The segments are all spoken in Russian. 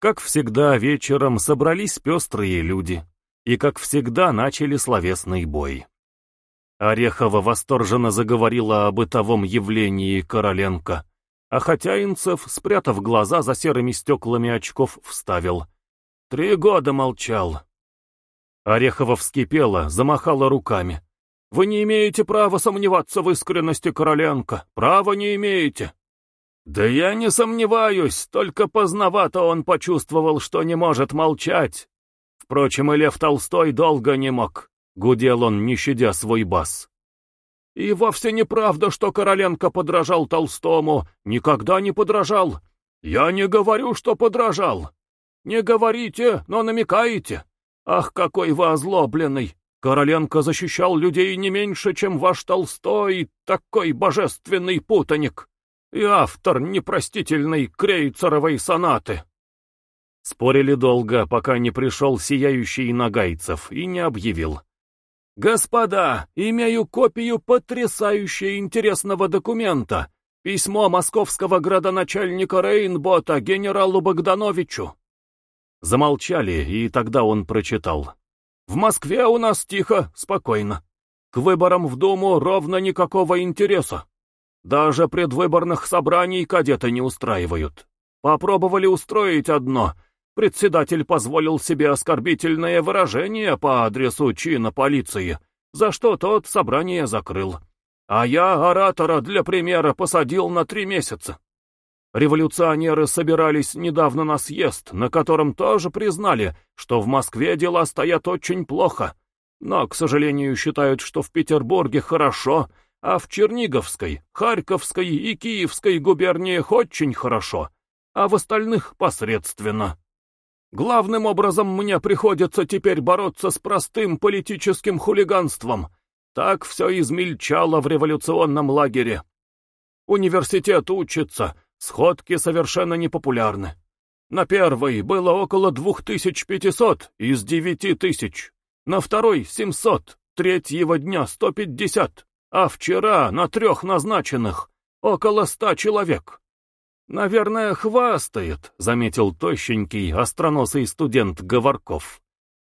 Как всегда, вечером собрались пестрые люди, и, как всегда, начали словесный бой. Орехова восторженно заговорила о бытовом явлении Короленко, а Хотяинцев, спрятав глаза за серыми стеклами очков, вставил. «Три года молчал». Орехова вскипела, замахала руками. «Вы не имеете права сомневаться в искренности Короленко. Права не имеете». «Да я не сомневаюсь, только поздновато он почувствовал, что не может молчать. Впрочем, и Лев Толстой долго не мог. Гудел он, не щадя свой бас. И вовсе неправда, что Короленко подражал Толстому. Никогда не подражал. Я не говорю, что подражал. Не говорите, но намекаете. Ах, какой вы озлобленный. Короленко защищал людей не меньше, чем ваш Толстой, такой божественный путаник. И автор непростительной крейцеровой сонаты. Спорили долго, пока не пришел сияющий Нагайцев и не объявил. «Господа, имею копию потрясающе интересного документа. Письмо московского градоначальника Рейнбота генералу Богдановичу». Замолчали, и тогда он прочитал. «В Москве у нас тихо, спокойно. К выборам в Думу ровно никакого интереса. Даже предвыборных собраний кадеты не устраивают. Попробовали устроить одно — Председатель позволил себе оскорбительное выражение по адресу чина полиции, за что тот собрание закрыл. А я оратора для примера посадил на три месяца. Революционеры собирались недавно на съезд, на котором тоже признали, что в Москве дела стоят очень плохо, но, к сожалению, считают, что в Петербурге хорошо, а в Черниговской, Харьковской и Киевской губерниях очень хорошо, а в остальных посредственно. Главным образом мне приходится теперь бороться с простым политическим хулиганством. Так все измельчало в революционном лагере. Университет учится, сходки совершенно непопулярны. На первой было около 2500 из 9000, на второй — 700, третьего дня — 150, а вчера на трех назначенных — около 100 человек. «Наверное, хвастает», — заметил тощенький, остроносый студент Говорков.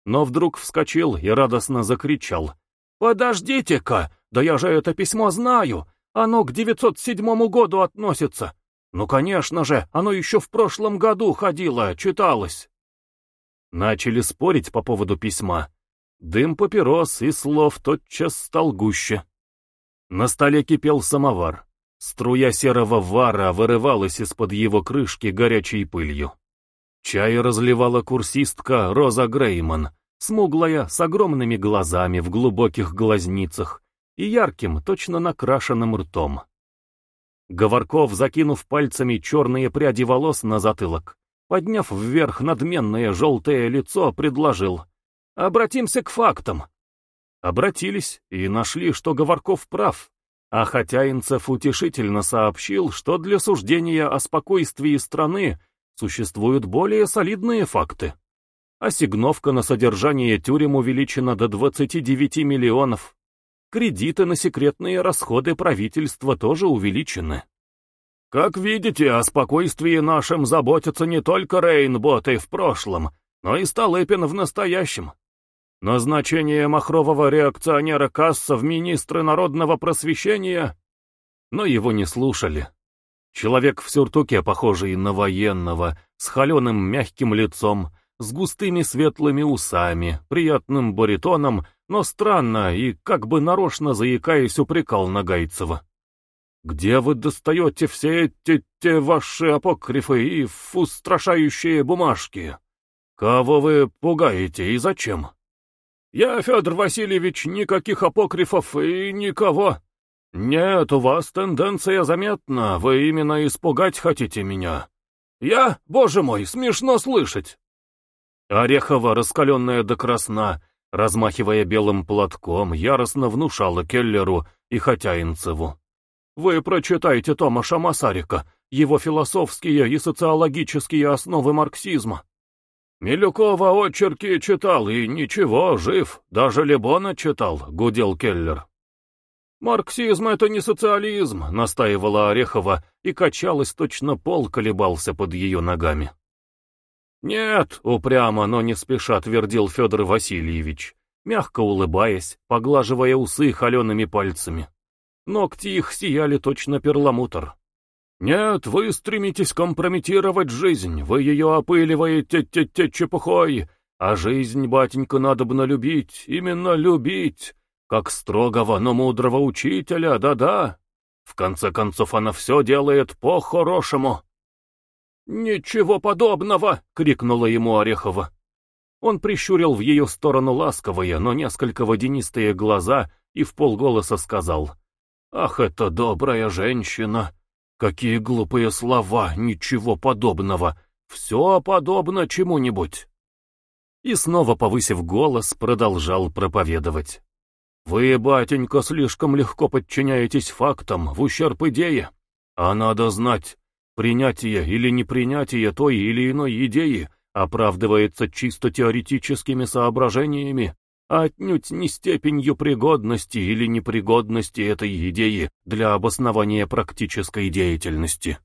Но вдруг вскочил и радостно закричал. «Подождите-ка, да я же это письмо знаю, оно к 907 году относится. Ну, конечно же, оно еще в прошлом году ходило, читалось». Начали спорить по поводу письма. Дым папирос и слов тотчас стал гуще. На столе кипел самовар. Струя серого вара вырывалась из-под его крышки горячей пылью. Чай разливала курсистка Роза Грейман, смуглая, с огромными глазами в глубоких глазницах и ярким, точно накрашенным ртом. Говорков, закинув пальцами черные пряди волос на затылок, подняв вверх надменное желтое лицо, предложил «Обратимся к фактам». Обратились и нашли, что Говорков прав. А Хотяинцев утешительно сообщил, что для суждения о спокойствии страны существуют более солидные факты. Осигновка на содержание тюрем увеличена до 29 миллионов. Кредиты на секретные расходы правительства тоже увеличены. Как видите, о спокойствии нашем заботятся не только Рейнботы в прошлом, но и Столыпин в настоящем. Назначение махрового реакционера Касса в министры народного просвещения... Но его не слушали. Человек в сюртуке, похожий на военного, с холеным мягким лицом, с густыми светлыми усами, приятным баритоном, но странно и как бы нарочно заикаясь упрекал Нагайцева. «Где вы достаете все эти те ваши апокрифы и устрашающие бумажки? Кого вы пугаете и зачем?» «Я, Федор Васильевич, никаких апокрифов и никого». «Нет, у вас тенденция заметна, вы именно испугать хотите меня». «Я? Боже мой, смешно слышать!» Орехова, раскаленная до красна, размахивая белым платком, яростно внушала Келлеру и Хотяинцеву. «Вы прочитайте Томаша Масарика, его философские и социологические основы марксизма. «Милюкова очерки читал, и ничего, жив, даже Лебона читал», — гудел Келлер. «Марксизм — это не социализм», — настаивала Орехова, и качалась точно пол колебался под ее ногами. Нет, упрямо, но не спеша твердил Федор Васильевич, мягко улыбаясь, поглаживая усы холеными пальцами. Ногти их сияли точно перламутр. «Нет, вы стремитесь компрометировать жизнь, вы ее опыливаете те-те чепухой, а жизнь, батенька, надобно любить, именно любить, как строгого, но мудрого учителя, да-да. В конце концов, она все делает по-хорошему». «Ничего подобного!» — крикнула ему Орехова. Он прищурил в ее сторону ласковые, но несколько водянистые глаза и в полголоса сказал. «Ах, это добрая женщина! Какие глупые слова, ничего подобного! Все подобно чему-нибудь!» И снова, повысив голос, продолжал проповедовать. «Вы, батенька, слишком легко подчиняетесь фактам в ущерб идее. А надо знать, принятие или непринятие той или иной идеи оправдывается чисто теоретическими соображениями, а отнюдь не степенью пригодности или непригодности этой идеи для обоснования практической деятельности.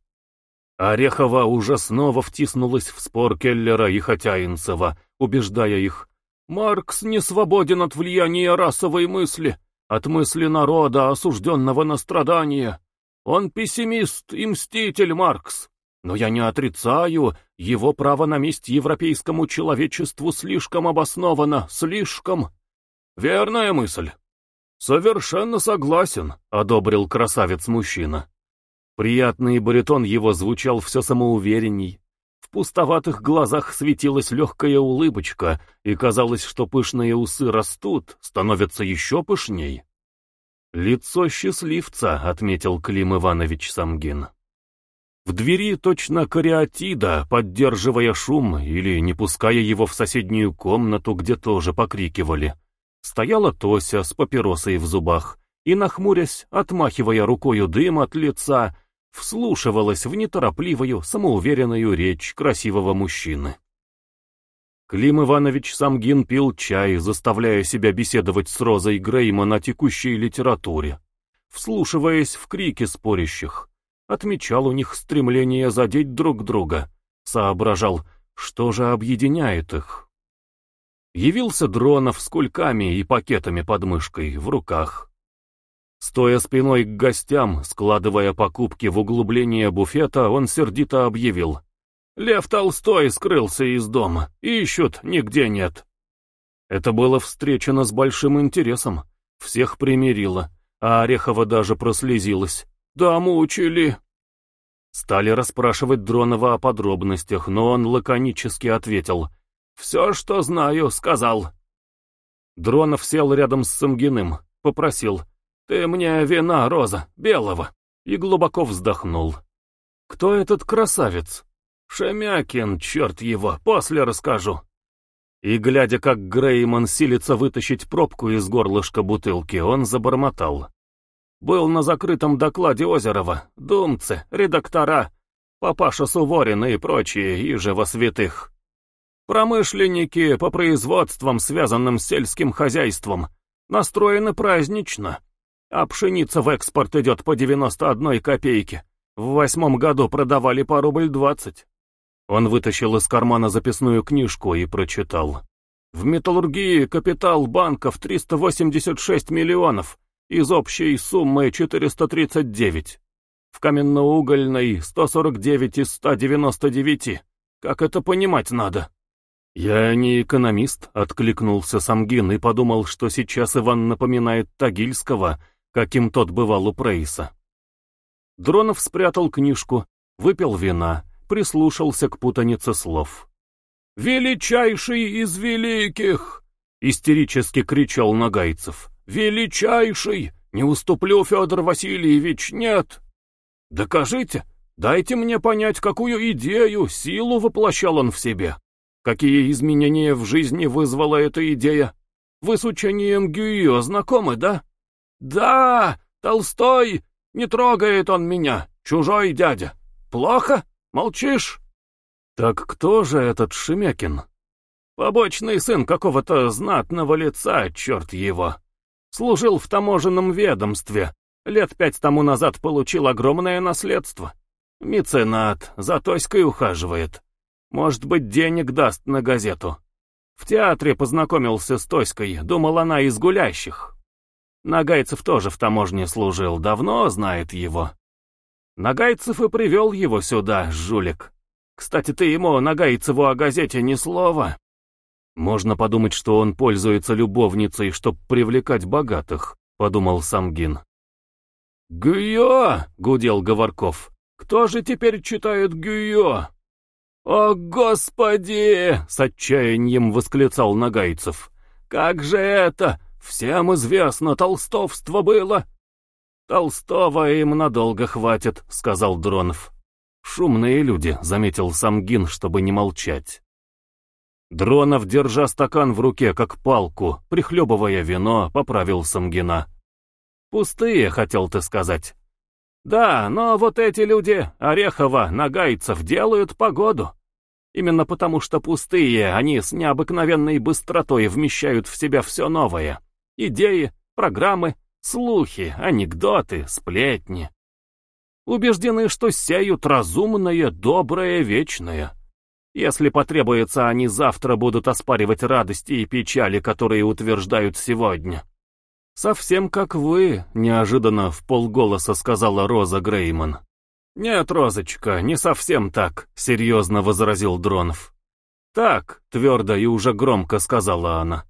Орехова уже снова втиснулась в спор Келлера и Хотяинцева, убеждая их, «Маркс не свободен от влияния расовой мысли, от мысли народа, осужденного на страдания. Он пессимист и мститель, Маркс. Но я не отрицаю, его право на месть европейскому человечеству слишком обосновано, слишком. Верная мысль. Совершенно согласен, одобрил красавец-мужчина. Приятный баритон его звучал все самоуверенней. В пустоватых глазах светилась легкая улыбочка, и казалось, что пышные усы растут, становятся еще пышней. «Лицо счастливца», — отметил Клим Иванович Самгин. В двери точно кариатида, поддерживая шум или не пуская его в соседнюю комнату, где тоже покрикивали. Стояла Тося с папиросой в зубах и, нахмурясь, отмахивая рукою дым от лица, вслушивалась в неторопливую, самоуверенную речь красивого мужчины. Клим Иванович Самгин пил чай, заставляя себя беседовать с Розой Грейман о текущей литературе, вслушиваясь в крики спорящих отмечал у них стремление задеть друг друга, соображал, что же объединяет их. Явился Дронов с кульками и пакетами под мышкой в руках. Стоя спиной к гостям, складывая покупки в углубление буфета, он сердито объявил. «Лев Толстой скрылся из дома, ищут, нигде нет». Это было встречено с большим интересом, всех примирило, а Орехова даже прослезилась. «Да, мучили». Стали расспрашивать Дронова о подробностях, но он лаконически ответил. «Все, что знаю, сказал». Дронов сел рядом с Самгиным, попросил. «Ты мне вина, Роза, белого», и глубоко вздохнул. «Кто этот красавец?» «Шемякин, черт его, после расскажу». И, глядя, как Грейман силится вытащить пробку из горлышка бутылки, он забормотал. Был на закрытом докладе Озерова, думцы, редактора, папаша Суворин и прочие, иже во святых. Промышленники по производствам, связанным с сельским хозяйством, настроены празднично. А пшеница в экспорт идет по 91 копейке. В восьмом году продавали по рубль двадцать. Он вытащил из кармана записную книжку и прочитал. В металлургии капитал банков 386 миллионов, из общей суммы 439. В каменноугольной 149 из 199. Как это понимать надо? Я не экономист, откликнулся Самгин и подумал, что сейчас Иван напоминает Тагильского, каким тот бывал у Прейса. Дронов спрятал книжку, выпил вина, прислушался к путанице слов. «Величайший из великих!» — истерически кричал Нагайцев. «Величайший! Не уступлю, Федор Васильевич, нет!» «Докажите! Дайте мне понять, какую идею, силу воплощал он в себе. Какие изменения в жизни вызвала эта идея? Вы с учением Гюйо знакомы, да?» «Да! Толстой! Не трогает он меня, чужой дядя! Плохо? Молчишь?» «Так кто же этот Шемякин?» «Побочный сын какого-то знатного лица, черт его!» Служил в таможенном ведомстве. Лет пять тому назад получил огромное наследство. Меценат, за Тоськой ухаживает. Может быть, денег даст на газету. В театре познакомился с Тоськой, думал она из гулящих. Нагайцев тоже в таможне служил, давно знает его. Нагайцев и привел его сюда, жулик. Кстати, ты ему, Нагайцеву, о газете ни слова. Можно подумать, что он пользуется любовницей, чтобы привлекать богатых, подумал Самгин. «Гюйо!» — гудел Говорков. «Кто же теперь читает Гюйо?» «О, Господи!» — с отчаянием восклицал Нагайцев. «Как же это? Всем известно, толстовство было!» «Толстого им надолго хватит», — сказал Дронов. «Шумные люди», — заметил Самгин, чтобы не молчать. Дронов, держа стакан в руке, как палку, прихлебывая вино, поправил Самгина. «Пустые, хотел ты сказать». «Да, но вот эти люди, Орехова, Нагайцев, делают погоду. Именно потому что пустые, они с необыкновенной быстротой вмещают в себя все новое. Идеи, программы, слухи, анекдоты, сплетни. Убеждены, что сеют разумное, доброе, вечное. Если потребуется, они завтра будут оспаривать радости и печали, которые утверждают сегодня. «Совсем как вы», — неожиданно в полголоса сказала Роза Грейман. «Нет, Розочка, не совсем так», — серьезно возразил Дронов. «Так», — твердо и уже громко сказала она.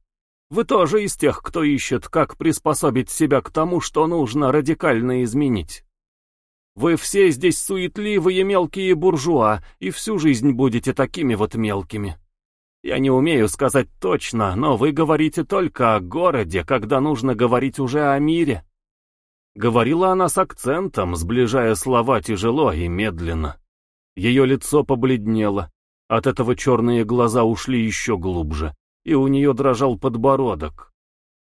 «Вы тоже из тех, кто ищет, как приспособить себя к тому, что нужно радикально изменить. Вы все здесь суетливые мелкие буржуа, и всю жизнь будете такими вот мелкими. Я не умею сказать точно, но вы говорите только о городе, когда нужно говорить уже о мире. Говорила она с акцентом, сближая слова тяжело и медленно. Ее лицо побледнело, от этого черные глаза ушли еще глубже, и у нее дрожал подбородок.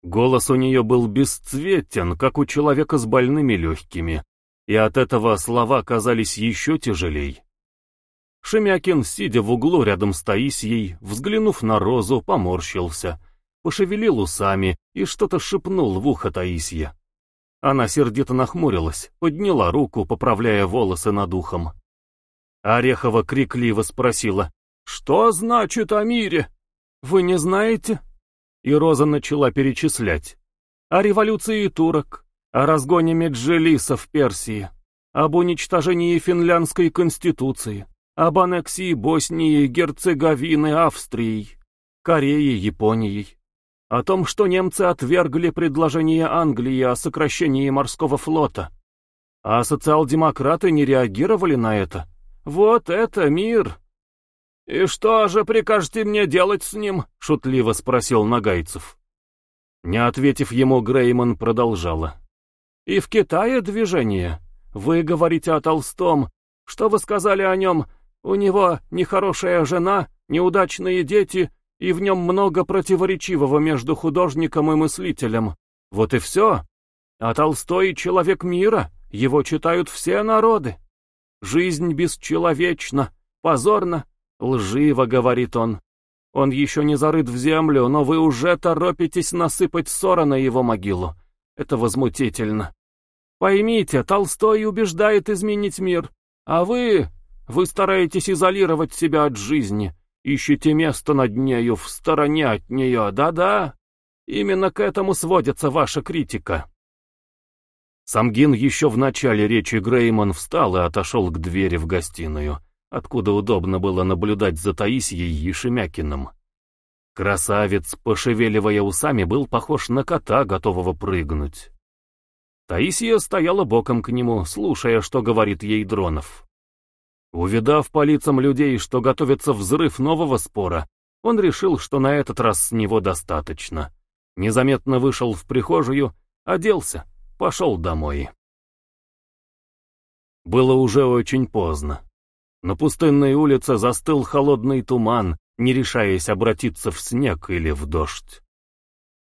Голос у нее был бесцветен, как у человека с больными легкими, и от этого слова казались еще тяжелей. Шемякин, сидя в углу рядом с Таисией, взглянув на Розу, поморщился, пошевелил усами и что-то шепнул в ухо Таисье. Она сердито нахмурилась, подняла руку, поправляя волосы над ухом. Орехова крикливо спросила, «Что значит о мире? Вы не знаете?» И Роза начала перечислять. О революции турок, о разгоне Меджелиса в Персии, об уничтожении финляндской конституции, об аннексии Боснии, Герцеговины, Австрии, Кореи, Японией, о том, что немцы отвергли предложение Англии о сокращении морского флота. А социал-демократы не реагировали на это. Вот это мир! «И что же прикажете мне делать с ним?» — шутливо спросил Нагайцев. Не ответив ему, Грейман продолжала. «И в Китае движение. Вы говорите о Толстом. Что вы сказали о нем? У него нехорошая жена, неудачные дети, и в нем много противоречивого между художником и мыслителем. Вот и все. А Толстой — человек мира, его читают все народы. Жизнь бесчеловечна, позорна, лживо, говорит он. Он еще не зарыт в землю, но вы уже торопитесь насыпать ссора на его могилу. Это возмутительно. Поймите, Толстой убеждает изменить мир, а вы... Вы стараетесь изолировать себя от жизни, Ищете место над нею, в стороне от нее, да-да? Именно к этому сводится ваша критика. Самгин еще в начале речи Грейман встал и отошел к двери в гостиную, откуда удобно было наблюдать за Таисией и Шемякиным. Красавец, пошевеливая усами, был похож на кота, готового прыгнуть. Таисия стояла боком к нему, слушая, что говорит ей Дронов. Увидав по лицам людей, что готовится взрыв нового спора, он решил, что на этот раз с него достаточно. Незаметно вышел в прихожую, оделся, пошел домой. Было уже очень поздно. На пустынной улице застыл холодный туман, не решаясь обратиться в снег или в дождь.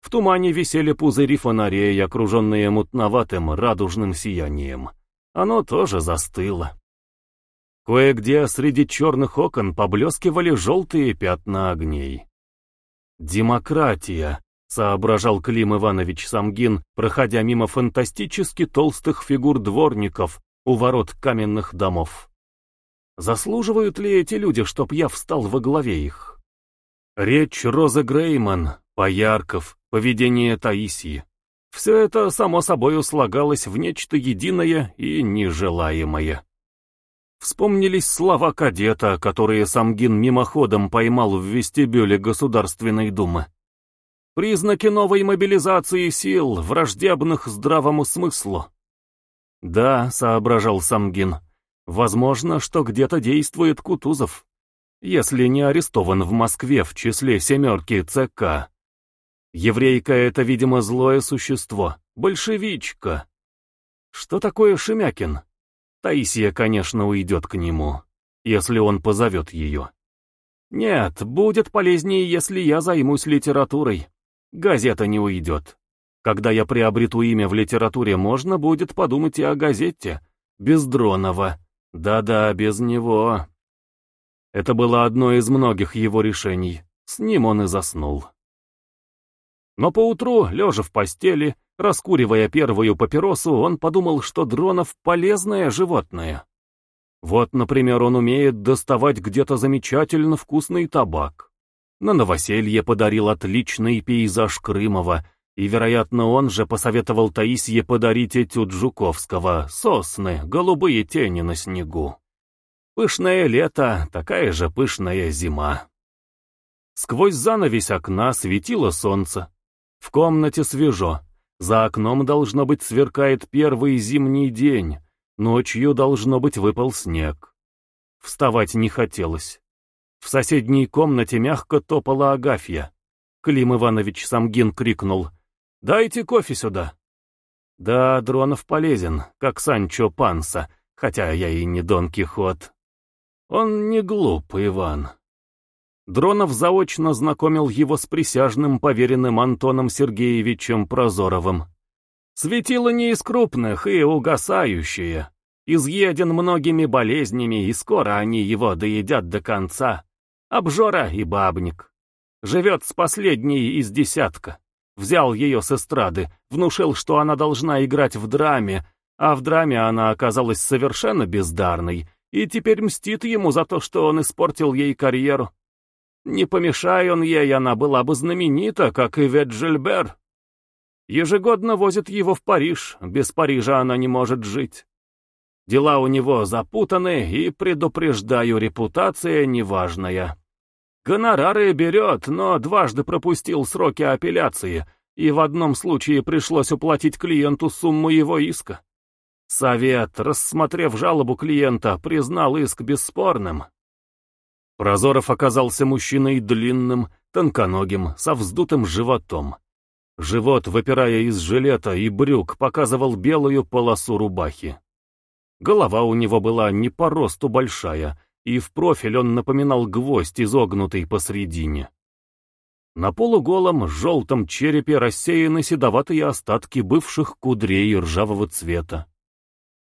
В тумане висели пузыри фонарей, окруженные мутноватым радужным сиянием. Оно тоже застыло. Кое-где среди черных окон поблескивали желтые пятна огней. «Демократия», — соображал Клим Иванович Самгин, проходя мимо фантастически толстых фигур дворников у ворот каменных домов. Заслуживают ли эти люди, чтоб я встал во главе их? Речь Розы Грейман, Поярков, поведение Таисии. Все это, само собой, слагалось в нечто единое и нежелаемое. Вспомнились слова кадета, которые Самгин мимоходом поймал в вестибюле Государственной Думы. Признаки новой мобилизации сил, враждебных здравому смыслу. Да, соображал Самгин, возможно, что где-то действует Кутузов, если не арестован в Москве в числе семерки ЦК. Еврейка — это, видимо, злое существо, большевичка. Что такое Шемякин? Таисия, конечно, уйдет к нему, если он позовет ее. Нет, будет полезнее, если я займусь литературой. Газета не уйдет. Когда я приобрету имя в литературе, можно будет подумать и о газете. Без Дронова. Да-да, без него. Это было одно из многих его решений. С ним он и заснул. Но поутру, лежа в постели, раскуривая первую папиросу, он подумал, что Дронов — полезное животное. Вот, например, он умеет доставать где-то замечательно вкусный табак. На новоселье подарил отличный пейзаж Крымова, и, вероятно, он же посоветовал Таисье подарить этюд Жуковского, сосны, голубые тени на снегу. Пышное лето, такая же пышная зима. Сквозь занавесь окна светило солнце. В комнате свежо. За окном, должно быть, сверкает первый зимний день. Ночью, должно быть, выпал снег. Вставать не хотелось. В соседней комнате мягко топала Агафья. Клим Иванович Самгин крикнул. «Дайте кофе сюда!» Да, Дронов полезен, как Санчо Панса, хотя я и не Дон Кихот. Он не глуп, Иван. Дронов заочно знакомил его с присяжным поверенным Антоном Сергеевичем Прозоровым. Светило не из крупных и угасающее. Изъеден многими болезнями, и скоро они его доедят до конца обжора и бабник. Живет с последней из десятка. Взял ее с эстрады, внушил, что она должна играть в драме, а в драме она оказалась совершенно бездарной, и теперь мстит ему за то, что он испортил ей карьеру. Не помешай он ей, она была бы знаменита, как и Веджельбер. Ежегодно возит его в Париж, без Парижа она не может жить. Дела у него запутаны, и, предупреждаю, репутация неважная. Гонорары берет, но дважды пропустил сроки апелляции, и в одном случае пришлось уплатить клиенту сумму его иска. Совет, рассмотрев жалобу клиента, признал иск бесспорным. Прозоров оказался мужчиной длинным, тонконогим, со вздутым животом. Живот, выпирая из жилета и брюк, показывал белую полосу рубахи. Голова у него была не по росту большая, и в профиль он напоминал гвоздь, изогнутый посредине. На полуголом, желтом черепе рассеяны седоватые остатки бывших кудрей ржавого цвета.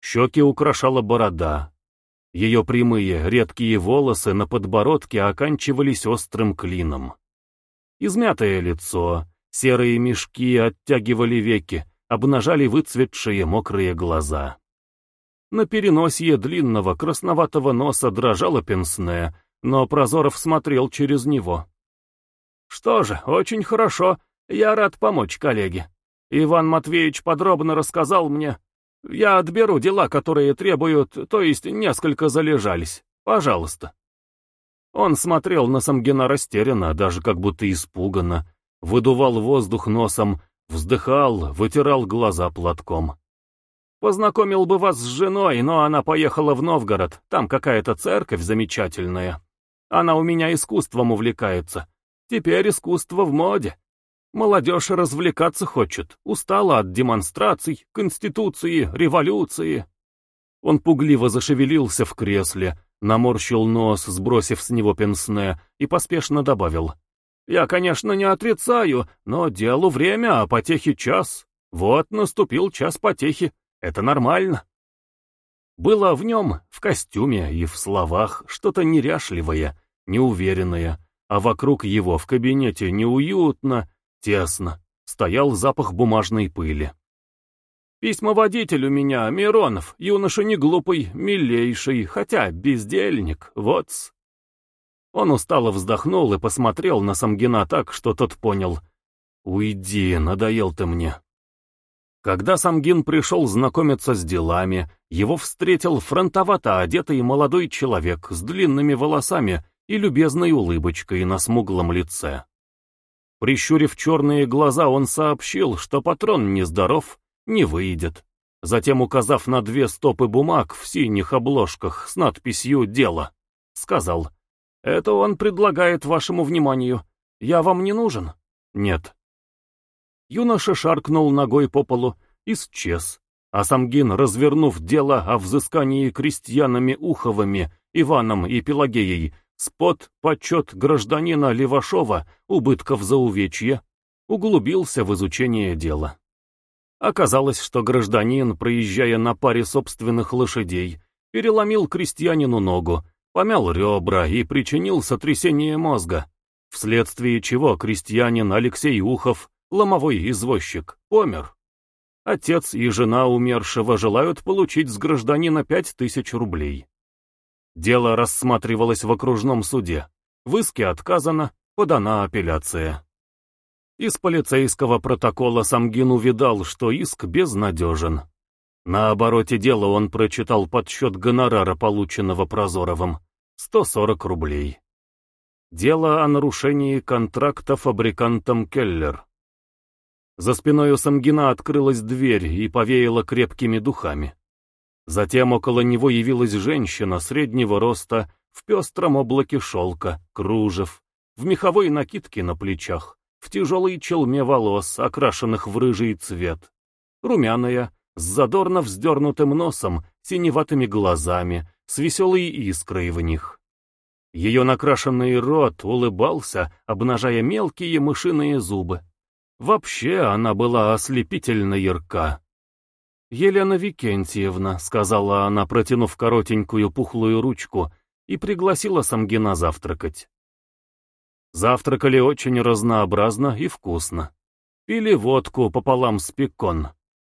Щеки украшала борода. Ее прямые, редкие волосы на подбородке оканчивались острым клином. Измятое лицо, серые мешки оттягивали веки, обнажали выцветшие мокрые глаза. На переносье длинного красноватого носа дрожало пенсне, но Прозоров смотрел через него. «Что же, очень хорошо. Я рад помочь коллеге. Иван Матвеевич подробно рассказал мне. Я отберу дела, которые требуют, то есть несколько залежались. Пожалуйста». Он смотрел на Самгина растерянно, даже как будто испуганно, выдувал воздух носом, вздыхал, вытирал глаза платком. Познакомил бы вас с женой, но она поехала в Новгород, там какая-то церковь замечательная. Она у меня искусством увлекается. Теперь искусство в моде. Молодежь развлекаться хочет, устала от демонстраций, конституции, революции. Он пугливо зашевелился в кресле, наморщил нос, сбросив с него пенсне, и поспешно добавил. «Я, конечно, не отрицаю, но делу время, а потехи час. Вот наступил час потехи. Это нормально. Было в нем, в костюме и в словах, что-то неряшливое, неуверенное, а вокруг его в кабинете неуютно, тесно, стоял запах бумажной пыли. Письмоводитель у меня, Миронов, юноша не глупый, милейший, хотя бездельник, вот -с. Он устало вздохнул и посмотрел на Самгина так, что тот понял. «Уйди, надоел ты мне». Когда Самгин пришел знакомиться с делами, его встретил фронтовато одетый молодой человек с длинными волосами и любезной улыбочкой на смуглом лице. Прищурив черные глаза, он сообщил, что патрон нездоров, не выйдет. Затем, указав на две стопы бумаг в синих обложках с надписью «Дело», сказал, «Это он предлагает вашему вниманию. Я вам не нужен?» «Нет». Юноша шаркнул ногой по полу, исчез, а Самгин, развернув дело о взыскании крестьянами Уховыми, Иваном и Пелагеей, спот почет гражданина Левашова, убытков за увечье, углубился в изучение дела. Оказалось, что гражданин, проезжая на паре собственных лошадей, переломил крестьянину ногу, помял ребра и причинил сотрясение мозга, вследствие чего крестьянин Алексей Ухов, ломовой извозчик, помер. Отец и жена умершего желают получить с гражданина пять тысяч рублей. Дело рассматривалось в окружном суде. В иске отказано, подана апелляция. Из полицейского протокола Самгин увидал, что иск безнадежен. На обороте дела он прочитал подсчет гонорара, полученного Прозоровым. 140 рублей. Дело о нарушении контракта фабрикантом Келлер. За спиной у Самгина открылась дверь и повеяла крепкими духами. Затем около него явилась женщина среднего роста, в пестром облаке шелка, кружев, в меховой накидке на плечах, в тяжелой челме волос, окрашенных в рыжий цвет. Румяная, с задорно вздернутым носом, синеватыми глазами, с веселой искрой в них. Ее накрашенный рот улыбался, обнажая мелкие мышиные зубы. Вообще она была ослепительно ярка. «Елена Викентьевна», — сказала она, протянув коротенькую пухлую ручку, и пригласила Самгина завтракать. Завтракали очень разнообразно и вкусно. Пили водку пополам с пекон.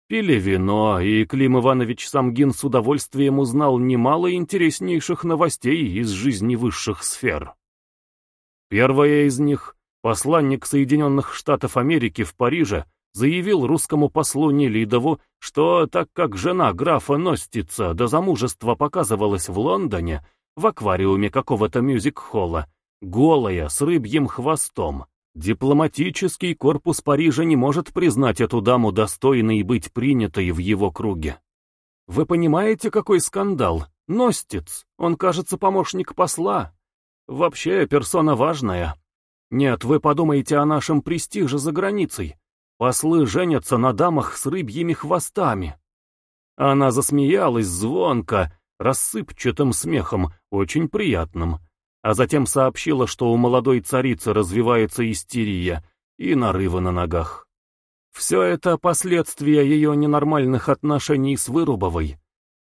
Пили вино, и Клим Иванович Самгин с удовольствием узнал немало интереснейших новостей из жизни высших сфер. Первая из них, посланник Соединенных Штатов Америки в Париже, заявил русскому послу Нелидову, что так как жена графа Ностица до замужества показывалась в Лондоне, в аквариуме какого-то мюзик-холла, голая, с рыбьим хвостом. Дипломатический корпус Парижа не может признать эту даму достойной быть принятой в его круге. Вы понимаете, какой скандал? Ностец, он, кажется, помощник посла. Вообще, персона важная. Нет, вы подумайте о нашем престиже за границей. Послы женятся на дамах с рыбьими хвостами. Она засмеялась звонко, рассыпчатым смехом, очень приятным а затем сообщила, что у молодой царицы развивается истерия и нарывы на ногах. Все это последствия ее ненормальных отношений с Вырубовой.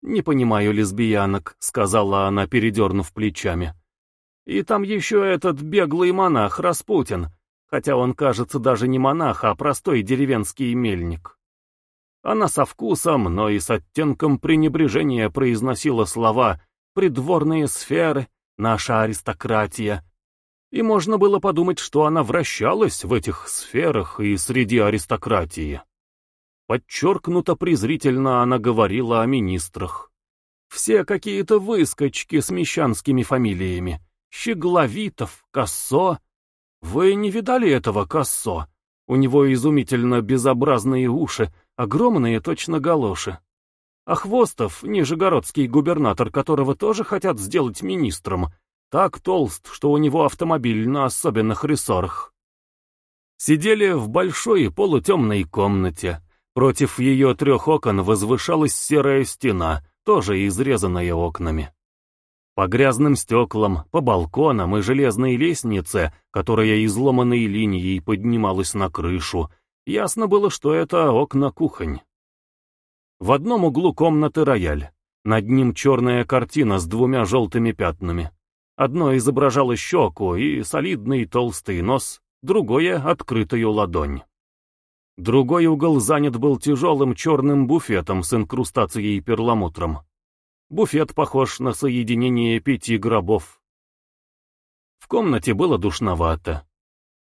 «Не понимаю лесбиянок», — сказала она, передернув плечами. «И там еще этот беглый монах Распутин, хотя он, кажется, даже не монах, а простой деревенский мельник». Она со вкусом, но и с оттенком пренебрежения произносила слова «придворные сферы», наша аристократия. И можно было подумать, что она вращалась в этих сферах и среди аристократии. Подчеркнуто презрительно она говорила о министрах. Все какие-то выскочки с мещанскими фамилиями. Щегловитов, Кассо. Вы не видали этого Кассо? У него изумительно безобразные уши, огромные точно галоши. А Хвостов, нижегородский губернатор, которого тоже хотят сделать министром, так толст, что у него автомобиль на особенных рессорах. Сидели в большой полутемной комнате. Против ее трех окон возвышалась серая стена, тоже изрезанная окнами. По грязным стеклам, по балконам и железной лестнице, которая изломанной линией поднималась на крышу, ясно было, что это окна кухонь. В одном углу комнаты рояль. Над ним черная картина с двумя желтыми пятнами. Одно изображало щеку и солидный толстый нос, другое — открытую ладонь. Другой угол занят был тяжелым черным буфетом с инкрустацией перламутром. Буфет похож на соединение пяти гробов. В комнате было душновато.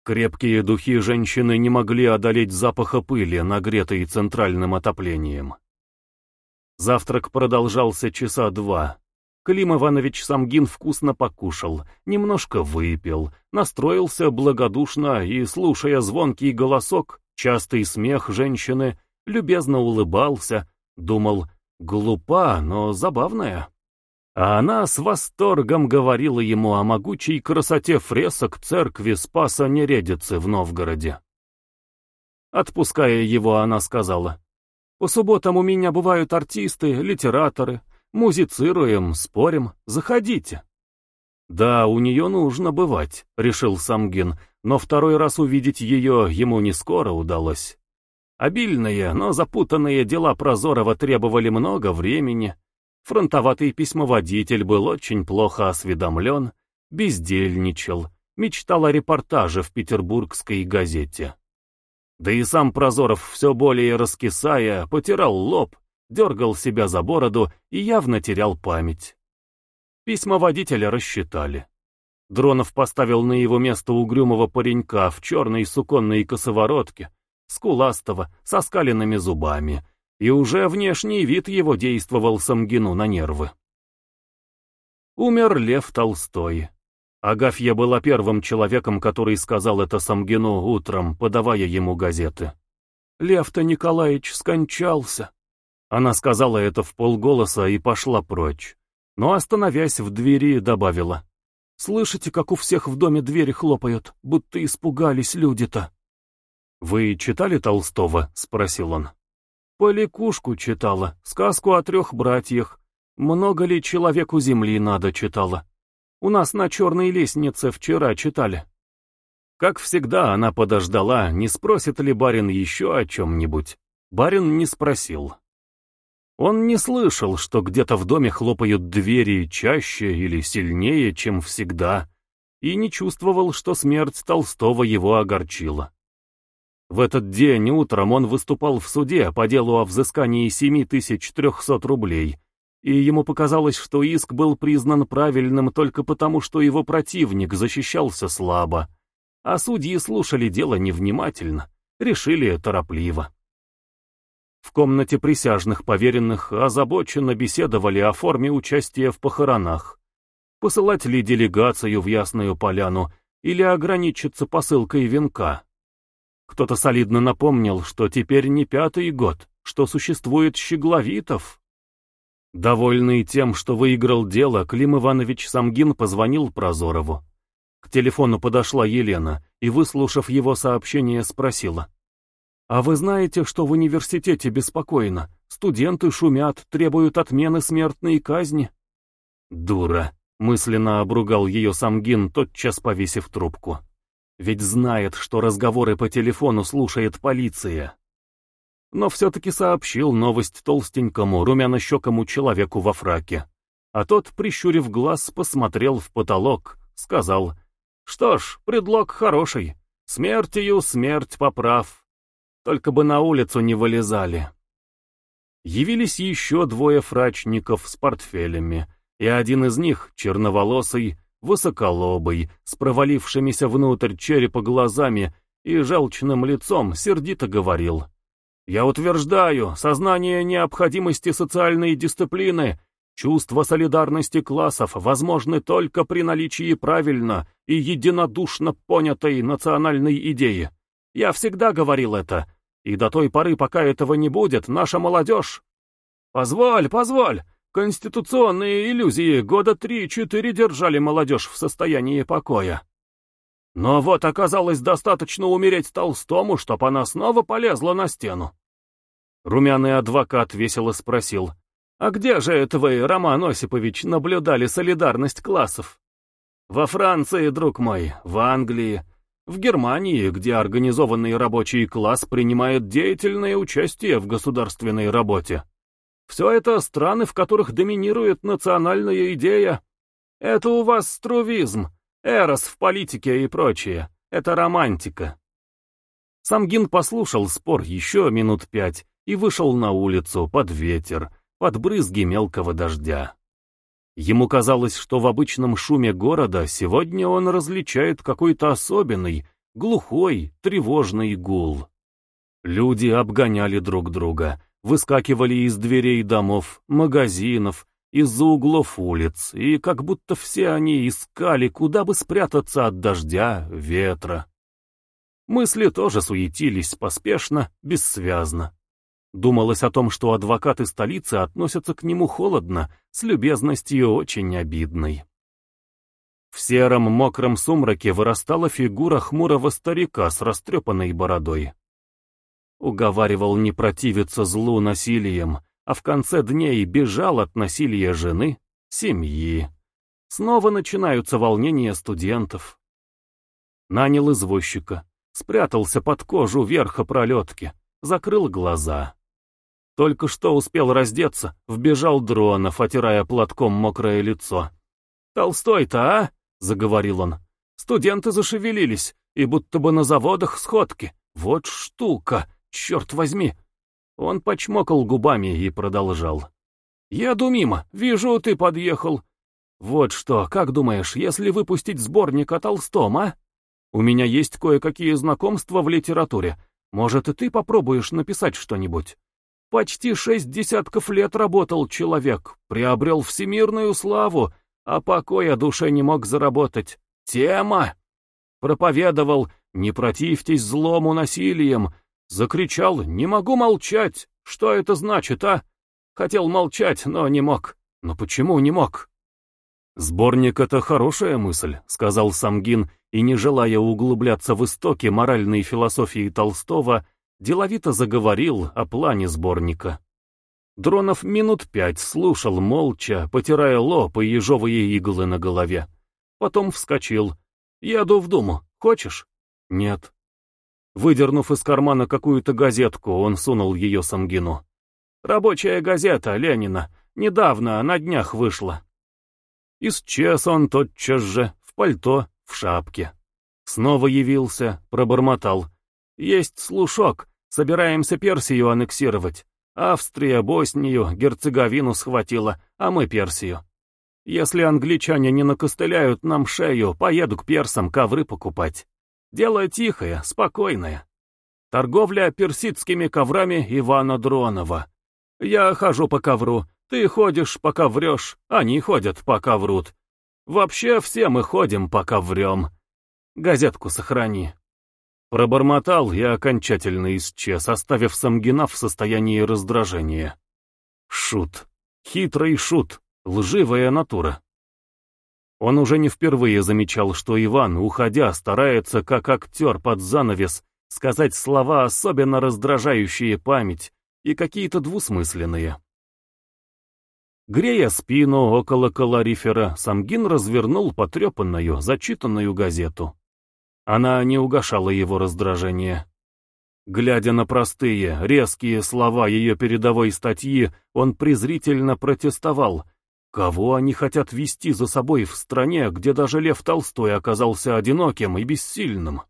Крепкие духи женщины не могли одолеть запаха пыли, нагретой центральным отоплением. Завтрак продолжался часа два. Клим Иванович Самгин вкусно покушал, немножко выпил, настроился благодушно и, слушая звонкий голосок, частый смех женщины, любезно улыбался, думал, глупа, но забавная. А она с восторгом говорила ему о могучей красоте фресок церкви Спаса Нередицы в Новгороде. Отпуская его, она сказала, «По субботам у меня бывают артисты, литераторы, музицируем, спорим, заходите». «Да, у нее нужно бывать», — решил Самгин, но второй раз увидеть ее ему не скоро удалось. Обильные, но запутанные дела Прозорова требовали много времени, Фронтоватый письмоводитель был очень плохо осведомлен, бездельничал, мечтал о репортаже в петербургской газете. Да и сам Прозоров, все более раскисая, потирал лоб, дергал себя за бороду и явно терял память. Письмоводителя рассчитали. Дронов поставил на его место угрюмого паренька в черной суконной косоворотке, скуластого, со скаленными зубами, и уже внешний вид его действовал Самгину на нервы. Умер Лев Толстой. Агафья была первым человеком, который сказал это Самгину утром, подавая ему газеты. «Лев-то Николаевич скончался». Она сказала это в полголоса и пошла прочь, но, остановясь в двери, добавила. «Слышите, как у всех в доме двери хлопают, будто испугались люди-то?» «Вы читали Толстого?» — спросил он. Поликушку читала, сказку о трех братьях. Много ли человеку земли надо читала? У нас на черной лестнице вчера читали. Как всегда, она подождала, не спросит ли барин еще о чем-нибудь. Барин не спросил. Он не слышал, что где-то в доме хлопают двери чаще или сильнее, чем всегда, и не чувствовал, что смерть Толстого его огорчила. В этот день утром он выступал в суде по делу о взыскании 7300 рублей, и ему показалось, что иск был признан правильным только потому, что его противник защищался слабо, а судьи слушали дело невнимательно, решили торопливо. В комнате присяжных поверенных озабоченно беседовали о форме участия в похоронах. Посылать ли делегацию в Ясную Поляну или ограничиться посылкой венка? Кто-то солидно напомнил, что теперь не пятый год, что существует Щегловитов. Довольный тем, что выиграл дело, Клим Иванович Самгин позвонил Прозорову. К телефону подошла Елена и, выслушав его сообщение, спросила. «А вы знаете, что в университете беспокойно? Студенты шумят, требуют отмены смертной казни». «Дура!» — мысленно обругал ее Самгин, тотчас повесив трубку. Ведь знает, что разговоры по телефону слушает полиция. Но все-таки сообщил новость толстенькому, румяно-щекому человеку во фраке. А тот, прищурив глаз, посмотрел в потолок, сказал, «Что ж, предлог хороший. Смертью смерть поправ. Только бы на улицу не вылезали». Явились еще двое фрачников с портфелями, и один из них, черноволосый, высоколобый, с провалившимися внутрь черепа глазами и желчным лицом, сердито говорил. «Я утверждаю, сознание необходимости социальной дисциплины, чувство солидарности классов возможны только при наличии правильно и единодушно понятой национальной идеи. Я всегда говорил это, и до той поры, пока этого не будет, наша молодежь...» «Позволь, позволь!» Конституционные иллюзии года три-четыре держали молодежь в состоянии покоя. Но вот оказалось достаточно умереть Толстому, чтоб она снова полезла на стену. Румяный адвокат весело спросил, «А где же это вы, Роман Осипович, наблюдали солидарность классов?» «Во Франции, друг мой, в Англии, в Германии, где организованный рабочий класс принимает деятельное участие в государственной работе». Все это страны, в которых доминирует национальная идея. Это у вас струвизм, эрос в политике и прочее. Это романтика. Самгин послушал спор еще минут пять и вышел на улицу под ветер, под брызги мелкого дождя. Ему казалось, что в обычном шуме города сегодня он различает какой-то особенный, глухой, тревожный гул. Люди обгоняли друг друга, выскакивали из дверей домов, магазинов, из-за углов улиц, и как будто все они искали, куда бы спрятаться от дождя, ветра. Мысли тоже суетились поспешно, бессвязно. Думалось о том, что адвокаты столицы относятся к нему холодно, с любезностью очень обидной. В сером мокром сумраке вырастала фигура хмурого старика с растрепанной бородой. Уговаривал не противиться злу насилием, а в конце дней бежал от насилия жены, семьи. Снова начинаются волнения студентов. Нанял извозчика, спрятался под кожу верха пролетки, закрыл глаза. Только что успел раздеться, вбежал Дронов, отирая платком мокрое лицо. «Толстой-то, а?» — заговорил он. «Студенты зашевелились, и будто бы на заводах сходки. Вот штука, черт возьми!» Он почмокал губами и продолжал. «Еду мимо, вижу, ты подъехал. Вот что, как думаешь, если выпустить сборник о Толстом, а?» У меня есть кое-какие знакомства в литературе. Может, и ты попробуешь написать что-нибудь? Почти шесть десятков лет работал человек, приобрел всемирную славу, а покоя душе не мог заработать. Тема! Проповедовал «Не противьтесь злому насилием», закричал «Не могу молчать». Что это значит, а? Хотел молчать, но не мог. Но почему не мог? «Сборник — это хорошая мысль», — сказал Самгин, и, не желая углубляться в истоки моральной философии Толстого, деловито заговорил о плане сборника. Дронов минут пять слушал молча, потирая лоб и ежовые иглы на голове. Потом вскочил. «Еду в Думу. Хочешь?» «Нет». Выдернув из кармана какую-то газетку, он сунул ее Самгину. «Рабочая газета Ленина. Недавно, на днях вышла. Исчез он тотчас же, в пальто, в шапке. Снова явился, пробормотал. Есть слушок, собираемся Персию аннексировать. Австрия, Боснию, Герцеговину схватила, а мы Персию. Если англичане не накостыляют нам шею, поеду к персам ковры покупать. Дело тихое, спокойное. Торговля персидскими коврами Ивана Дронова. Я хожу по ковру, ты ходишь, пока врешь, они ходят, пока врут. Вообще все мы ходим, пока врем. Газетку сохрани. Пробормотал и окончательно исчез, оставив Самгина в состоянии раздражения. Шут. Хитрый шут. Лживая натура. Он уже не впервые замечал, что Иван, уходя, старается, как актер под занавес, сказать слова, особенно раздражающие память, и какие-то двусмысленные. Грея спину около калорифера, Самгин развернул потрепанную, зачитанную газету. Она не угошала его раздражение. Глядя на простые, резкие слова ее передовой статьи, он презрительно протестовал. Кого они хотят вести за собой в стране, где даже Лев Толстой оказался одиноким и бессильным?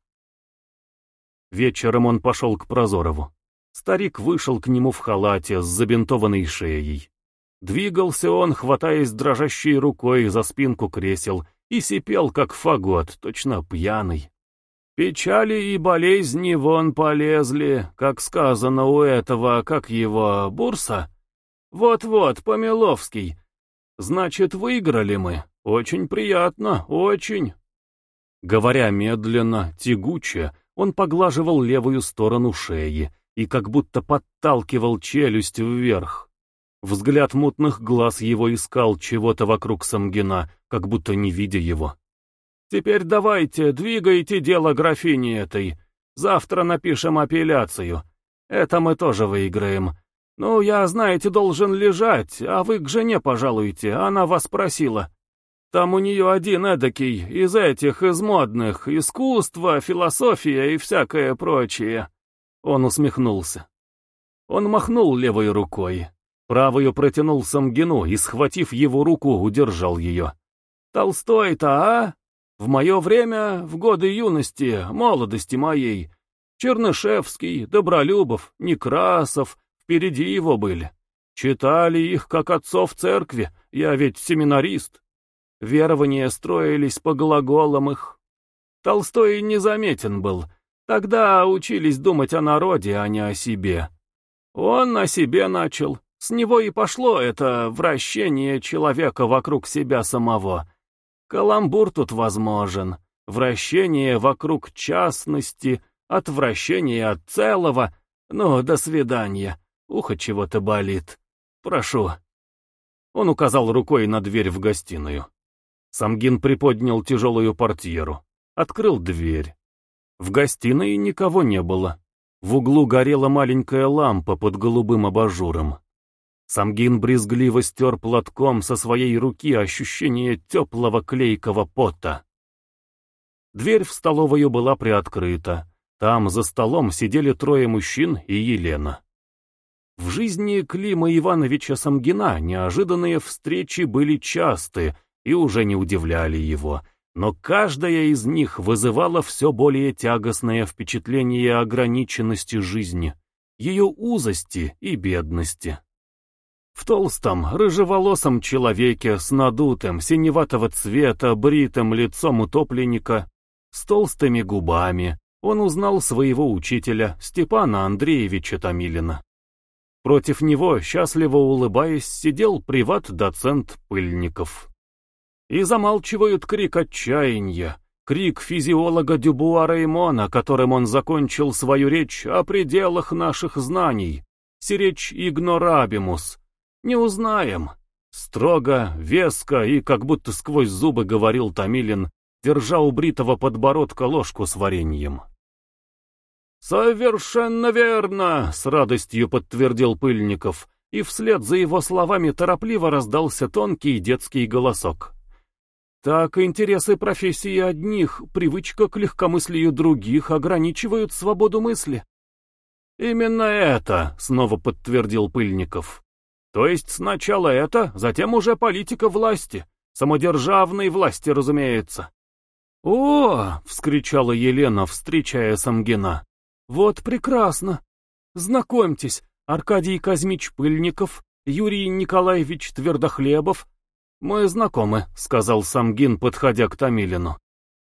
Вечером он пошел к Прозорову. Старик вышел к нему в халате с забинтованной шеей. Двигался он, хватаясь дрожащей рукой за спинку кресел, и сипел, как фагот, точно пьяный. Печали и болезни вон полезли, как сказано у этого, как его, Бурса? Вот-вот, Помиловский. Значит, выиграли мы. Очень приятно, очень. Говоря медленно, тягуче, он поглаживал левую сторону шеи и как будто подталкивал челюсть вверх. Взгляд мутных глаз его искал чего-то вокруг Самгина, как будто не видя его. «Теперь давайте, двигайте дело графини этой. Завтра напишем апелляцию. Это мы тоже выиграем. Ну, я, знаете, должен лежать, а вы к жене пожалуйте, она вас просила. Там у нее один эдакий, из этих, из модных, искусство, философия и всякое прочее». Он усмехнулся. Он махнул левой рукой. Правую протянул Самгину и, схватив его руку, удержал ее. «Толстой-то, а? В мое время, в годы юности, молодости моей, Чернышевский, Добролюбов, Некрасов впереди его были. Читали их, как отцов церкви, я ведь семинарист. Верования строились по глаголам их. Толстой незаметен был. Тогда учились думать о народе, а не о себе. Он о себе начал. С него и пошло это вращение человека вокруг себя самого. Каламбур тут возможен. Вращение вокруг частности, отвращение от целого. Ну, до свидания. Ухо чего-то болит. Прошу. Он указал рукой на дверь в гостиную. Самгин приподнял тяжелую портьеру. Открыл дверь. В гостиной никого не было. В углу горела маленькая лампа под голубым абажуром. Самгин брезгливо стер платком со своей руки ощущение теплого клейкого пота. Дверь в столовую была приоткрыта. Там за столом сидели трое мужчин и Елена. В жизни Клима Ивановича Самгина неожиданные встречи были часты и уже не удивляли его — но каждая из них вызывала все более тягостное впечатление ограниченности жизни, ее узости и бедности. В толстом, рыжеволосом человеке с надутым, синеватого цвета, бритым лицом утопленника, с толстыми губами, он узнал своего учителя, Степана Андреевича Томилина. Против него, счастливо улыбаясь, сидел приват-доцент Пыльников. И замалчивают крик отчаяния, крик физиолога Дюбуа Реймона, которым он закончил свою речь о пределах наших знаний. Сиречь игнорабимус. Не узнаем. Строго, веско и как будто сквозь зубы говорил Томилин, держа у бритого подбородка ложку с вареньем. «Совершенно верно!» — с радостью подтвердил Пыльников, и вслед за его словами торопливо раздался тонкий детский голосок. Так интересы профессии одних, привычка к легкомыслию других ограничивают свободу мысли. Именно это, снова подтвердил Пыльников. То есть сначала это, затем уже политика власти, самодержавной власти, разумеется. «О!» — вскричала Елена, встречая Самгина. «Вот прекрасно! Знакомьтесь, Аркадий Казмич Пыльников, Юрий Николаевич Твердохлебов, «Мы знакомы», — сказал Самгин, подходя к Томилину.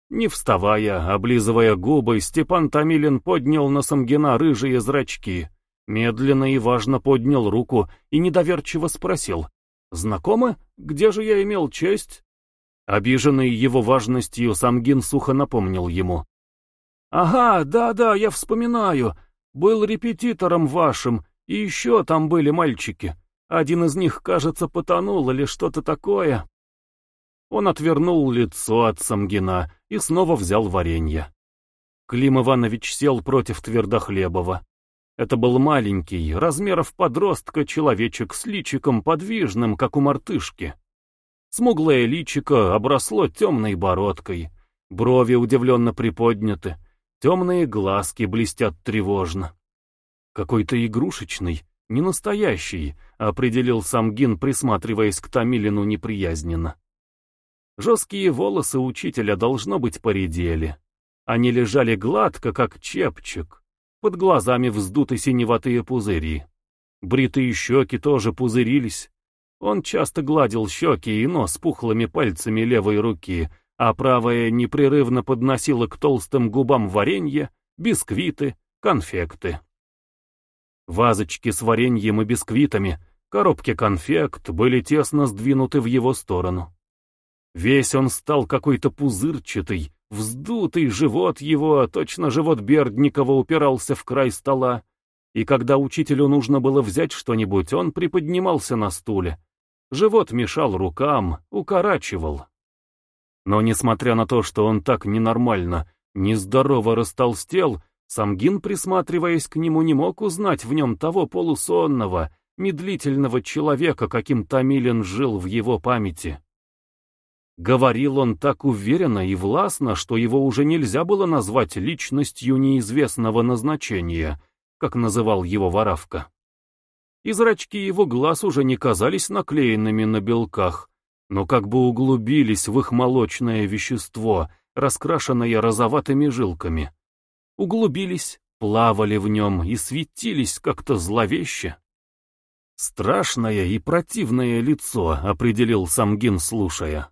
Не вставая, облизывая губы, Степан Томилин поднял на Самгина рыжие зрачки, медленно и важно поднял руку и недоверчиво спросил. «Знакомы? Где же я имел честь?» Обиженный его важностью, Самгин сухо напомнил ему. «Ага, да-да, я вспоминаю. Был репетитором вашим, и еще там были мальчики. Один из них, кажется, потонул или что-то такое. Он отвернул лицо от Самгина и снова взял варенье. Клим Иванович сел против Твердохлебова. Это был маленький, размеров подростка человечек с личиком подвижным, как у мартышки. Смуглое личико обросло темной бородкой, брови удивленно приподняты, темные глазки блестят тревожно. Какой-то игрушечный, не настоящий, определил Самгин, присматриваясь к Томилину неприязненно. Жесткие волосы учителя, должно быть, поредели. Они лежали гладко, как чепчик. Под глазами вздуты синеватые пузыри. Бритые щеки тоже пузырились. Он часто гладил щеки и нос пухлыми пальцами левой руки, а правая непрерывно подносила к толстым губам варенье, бисквиты, конфекты. Вазочки с вареньем и бисквитами, коробки конфект были тесно сдвинуты в его сторону. Весь он стал какой-то пузырчатый, вздутый живот его, точно живот Бердникова упирался в край стола, и когда учителю нужно было взять что-нибудь, он приподнимался на стуле. Живот мешал рукам, укорачивал. Но несмотря на то, что он так ненормально, нездорово растолстел, Самгин, присматриваясь к нему, не мог узнать в нем того полусонного, медлительного человека, каким Томилин жил в его памяти. Говорил он так уверенно и властно, что его уже нельзя было назвать личностью неизвестного назначения, как называл его Воравка. И зрачки его глаз уже не казались наклеенными на белках, но как бы углубились в их молочное вещество, раскрашенное розоватыми жилками углубились, плавали в нем и светились как-то зловеще. «Страшное и противное лицо», — определил Самгин, слушая.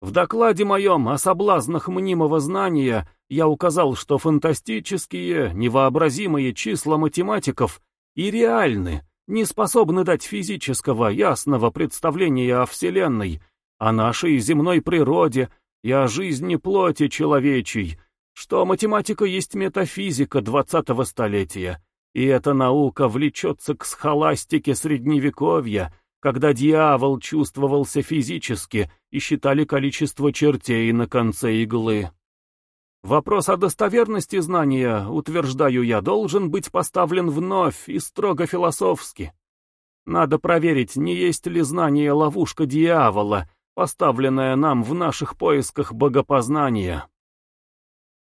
В докладе моем о соблазнах мнимого знания я указал, что фантастические, невообразимые числа математиков и реальны, не способны дать физического, ясного представления о Вселенной, о нашей земной природе и о жизни плоти человечей, что математика есть метафизика двадцатого столетия, и эта наука влечется к схоластике Средневековья, когда дьявол чувствовался физически и считали количество чертей на конце иглы. Вопрос о достоверности знания, утверждаю я, должен быть поставлен вновь и строго философски. Надо проверить, не есть ли знание ловушка дьявола, поставленная нам в наших поисках богопознания.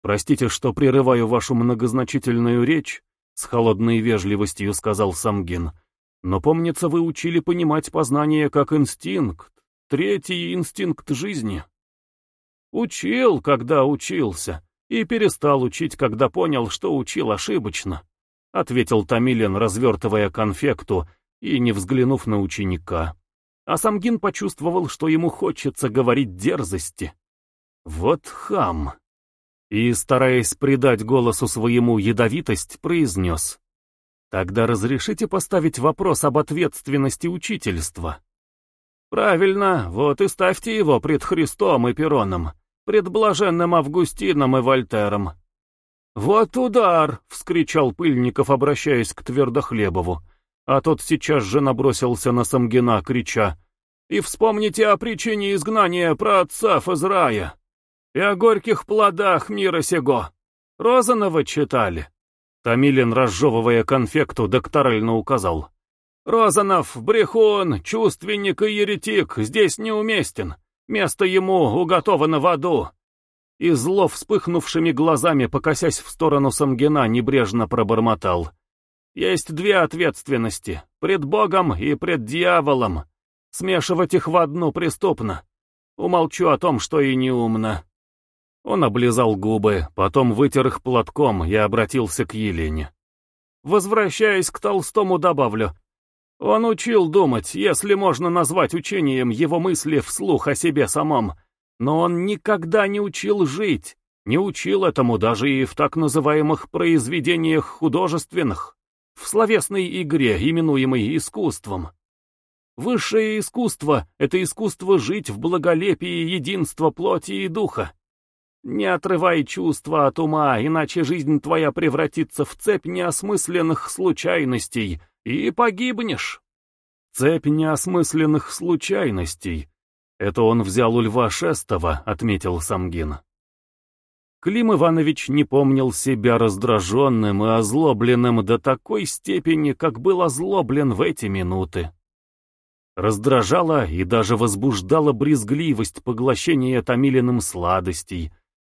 Простите, что прерываю вашу многозначительную речь, с холодной вежливостью сказал Самгин. Но помнится, вы учили понимать познание как инстинкт, третий инстинкт жизни. Учил, когда учился, и перестал учить, когда понял, что учил ошибочно, ответил Томилин, развертывая конфекту и не взглянув на ученика. А Самгин почувствовал, что ему хочется говорить дерзости. Вот хам. И, стараясь придать голосу своему ядовитость, произнес. Тогда разрешите поставить вопрос об ответственности учительства? Правильно, вот и ставьте его пред Христом и Пероном, пред блаженным Августином и Вольтером. «Вот удар!» — вскричал Пыльников, обращаясь к Твердохлебову, а тот сейчас же набросился на Самгина, крича «И вспомните о причине изгнания праотцев из рая и о горьких плодах мира сего. Розанова читали?» Томилин, разжевывая конфекту, докторально указал. «Розанов, брехун, чувственник и еретик здесь неуместен. Место ему уготовано в аду». И зло вспыхнувшими глазами, покосясь в сторону Самгина, небрежно пробормотал. «Есть две ответственности — пред Богом и пред дьяволом. Смешивать их в одну преступно. Умолчу о том, что и неумно». Он облизал губы, потом вытер их платком и обратился к Елене. Возвращаясь к Толстому, добавлю. Он учил думать, если можно назвать учением его мысли вслух о себе самом, но он никогда не учил жить, не учил этому даже и в так называемых произведениях художественных, в словесной игре, именуемой искусством. Высшее искусство — это искусство жить в благолепии единства плоти и духа, не отрывай чувства от ума, иначе жизнь твоя превратится в цепь неосмысленных случайностей, и погибнешь. Цепь неосмысленных случайностей. Это он взял у Льва Шестого, отметил Самгин. Клим Иванович не помнил себя раздраженным и озлобленным до такой степени, как был озлоблен в эти минуты. Раздражала и даже возбуждала брезгливость поглощения Томилиным сладостей,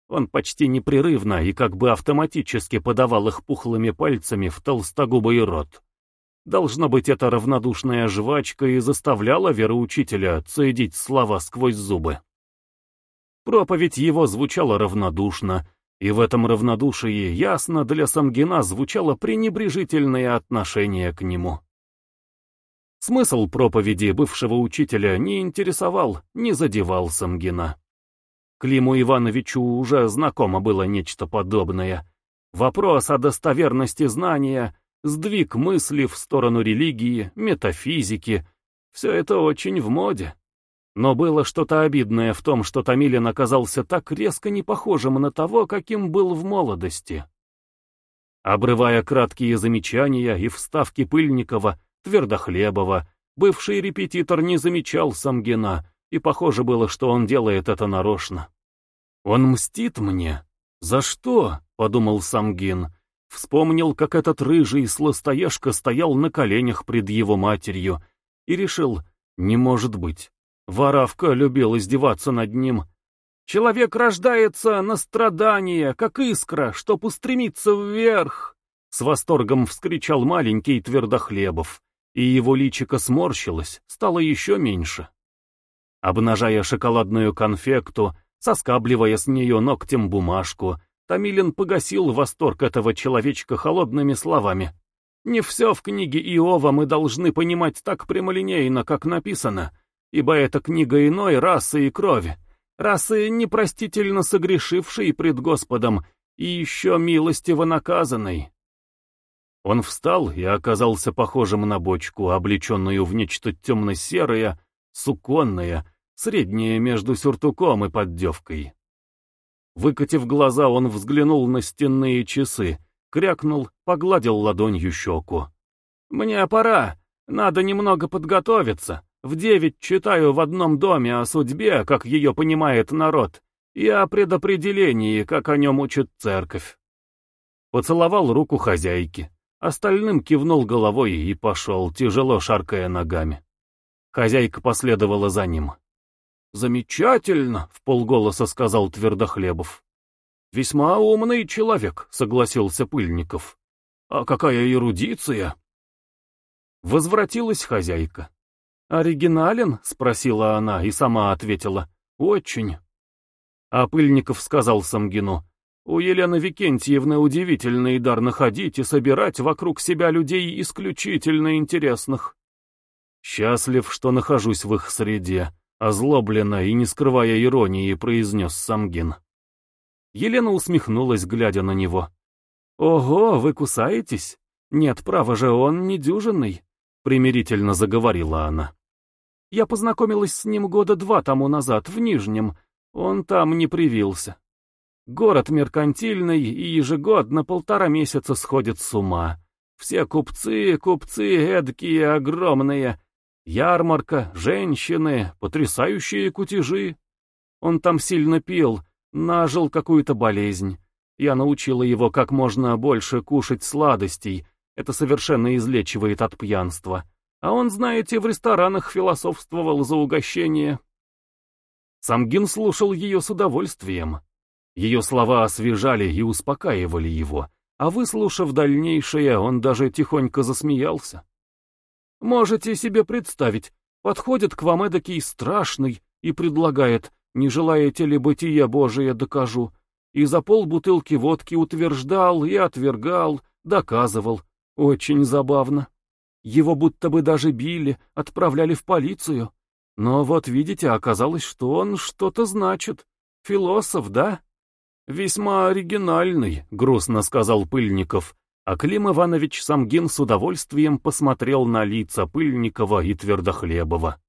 он почти непрерывно и как бы автоматически подавал их пухлыми пальцами в толстогубый рот. Должно быть, эта равнодушная жвачка и заставляла вероучителя цедить слова сквозь зубы. Проповедь его звучала равнодушно, и в этом равнодушии ясно для Самгина звучало пренебрежительное отношение к нему. Смысл проповеди бывшего учителя не интересовал, не задевал Самгина. Климу Ивановичу уже знакомо было нечто подобное. Вопрос о достоверности знания, сдвиг мысли в сторону религии, метафизики — все это очень в моде. Но было что-то обидное в том, что Томилин оказался так резко не похожим на того, каким был в молодости. Обрывая краткие замечания и вставки Пыльникова, Твердохлебова, бывший репетитор не замечал Самгина, и похоже было, что он делает это нарочно. «Он мстит мне? За что?» — подумал Самгин. Вспомнил, как этот рыжий сластоежка стоял на коленях пред его матерью, и решил, не может быть. Воровка любил издеваться над ним. «Человек рождается на страдания, как искра, чтоб устремиться вверх!» С восторгом вскричал маленький Твердохлебов, и его личико сморщилось, стало еще меньше. Обнажая шоколадную конфекту, соскабливая с нее ногтем бумажку, Томилин погасил восторг этого человечка холодными словами. «Не все в книге Иова мы должны понимать так прямолинейно, как написано, ибо эта книга иной расы и крови, расы непростительно согрешившей пред Господом и еще милостиво наказанной». Он встал и оказался похожим на бочку, облеченную в нечто темно-серое, суконное, среднее между сюртуком и поддевкой. Выкатив глаза, он взглянул на стенные часы, крякнул, погладил ладонью щеку. «Мне пора, надо немного подготовиться. В девять читаю в одном доме о судьбе, как ее понимает народ, и о предопределении, как о нем учит церковь». Поцеловал руку хозяйки, остальным кивнул головой и пошел, тяжело шаркая ногами. Хозяйка последовала за ним. «Замечательно!» — в полголоса сказал Твердохлебов. «Весьма умный человек», — согласился Пыльников. «А какая эрудиция!» Возвратилась хозяйка. «Оригинален?» — спросила она и сама ответила. «Очень». А Пыльников сказал Самгину. «У Елены Викентьевны удивительный дар находить и собирать вокруг себя людей исключительно интересных. Счастлив, что нахожусь в их среде. Озлобленно и не скрывая иронии, произнес Самгин. Елена усмехнулась, глядя на него. «Ого, вы кусаетесь? Нет, право же, он недюжинный», — примирительно заговорила она. «Я познакомилась с ним года два тому назад, в Нижнем. Он там не привился. Город меркантильный и ежегодно полтора месяца сходит с ума. Все купцы, купцы эдкие, огромные, Ярмарка, женщины, потрясающие кутежи. Он там сильно пил, нажил какую-то болезнь. Я научила его как можно больше кушать сладостей, это совершенно излечивает от пьянства. А он, знаете, в ресторанах философствовал за угощение. Самгин слушал ее с удовольствием. Ее слова освежали и успокаивали его, а выслушав дальнейшее, он даже тихонько засмеялся. Можете себе представить, подходит к вам эдакий страшный и предлагает, не желаете ли бытие Божие докажу, и за полбутылки водки утверждал и отвергал, доказывал. Очень забавно. Его будто бы даже били, отправляли в полицию. Но вот видите, оказалось, что он что-то значит. Философ, да? Весьма оригинальный, грустно сказал Пыльников, а Клим Иванович Самгин с удовольствием посмотрел на лица Пыльникова и Твердохлебова.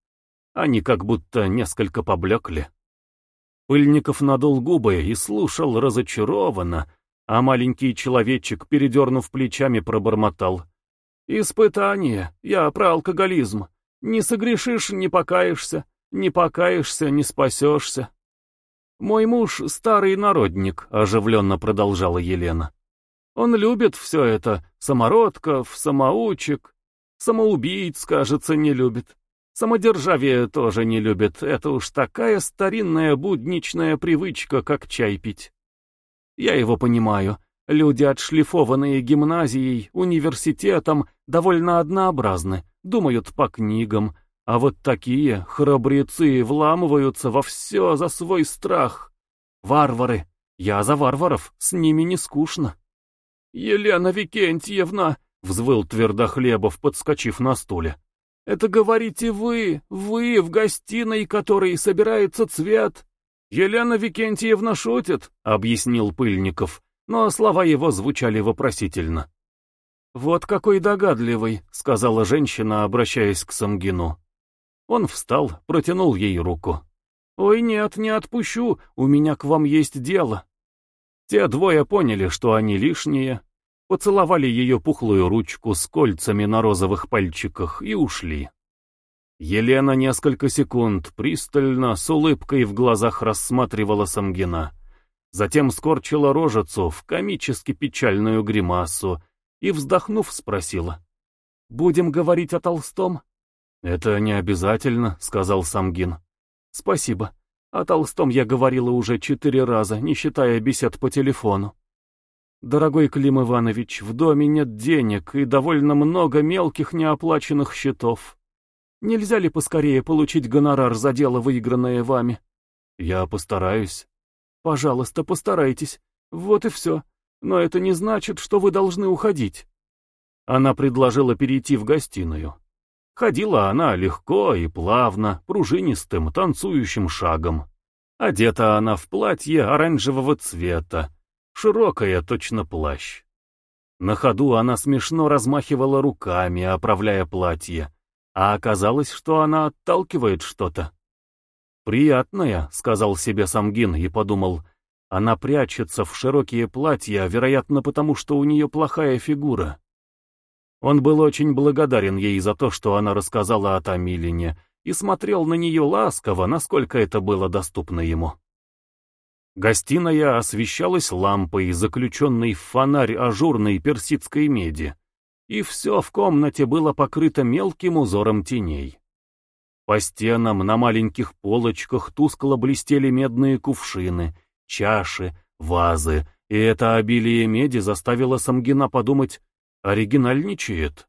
Они как будто несколько поблекли. Пыльников надул губы и слушал разочарованно, а маленький человечек, передернув плечами, пробормотал. «Испытание. Я про алкоголизм. Не согрешишь — не покаешься. Не покаешься — не спасешься». «Мой муж — старый народник», — оживленно продолжала Елена. Он любит все это, самородков, самоучек. Самоубийц, кажется, не любит. Самодержавие тоже не любит, это уж такая старинная будничная привычка, как чай пить. Я его понимаю. Люди, отшлифованные гимназией, университетом, довольно однообразны, думают по книгам, а вот такие храбрецы вламываются во все за свой страх. Варвары. Я за варваров, с ними не скучно. «Елена Викентьевна!» — взвыл Твердохлебов, подскочив на стуле. «Это говорите вы, вы в гостиной, которой собирается цвет!» «Елена Викентьевна шутит», — объяснил Пыльников, но слова его звучали вопросительно. «Вот какой догадливый», — сказала женщина, обращаясь к Самгину. Он встал, протянул ей руку. «Ой, нет, не отпущу, у меня к вам есть дело». Те двое поняли, что они лишние, поцеловали ее пухлую ручку с кольцами на розовых пальчиках и ушли. Елена несколько секунд пристально, с улыбкой в глазах рассматривала Самгина. Затем скорчила рожицу в комически печальную гримасу и, вздохнув, спросила. «Будем говорить о Толстом?» «Это не обязательно», — сказал Самгин. «Спасибо. О Толстом я говорила уже четыре раза, не считая бесед по телефону. Дорогой Клим Иванович, в доме нет денег и довольно много мелких неоплаченных счетов. Нельзя ли поскорее получить гонорар за дело, выигранное вами? Я постараюсь. Пожалуйста, постарайтесь. Вот и все. Но это не значит, что вы должны уходить. Она предложила перейти в гостиную. Ходила она легко и плавно, пружинистым, танцующим шагом. Одета она в платье оранжевого цвета, широкое, точно плащ. На ходу она смешно размахивала руками, оправляя платье, а оказалось, что она отталкивает что-то. «Приятная», — сказал себе Самгин и подумал, — она прячется в широкие платья, вероятно, потому что у нее плохая фигура. Он был очень благодарен ей за то, что она рассказала о Тамилине, и смотрел на нее ласково, насколько это было доступно ему. Гостиная освещалась лампой, заключенной в фонарь ажурной персидской меди, и все в комнате было покрыто мелким узором теней. По стенам на маленьких полочках тускло блестели медные кувшины, чаши, вазы, и это обилие меди заставило Самгина подумать, Оригинальничает.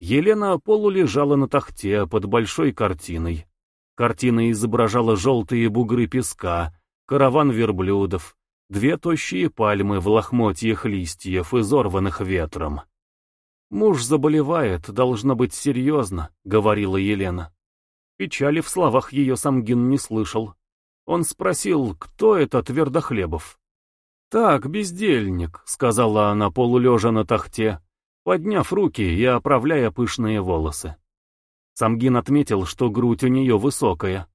Елена полулежала на тахте под большой картиной. Картина изображала желтые бугры песка, караван верблюдов, две тощие пальмы в лохмотьях листьев, изорванных ветром. «Муж заболевает, должно быть серьезно», — говорила Елена. Печали в словах ее Самгин не слышал. Он спросил, кто это Твердохлебов. «Так, бездельник», — сказала она полулежа на тахте, подняв руки и оправляя пышные волосы. Самгин отметил, что грудь у нее высокая.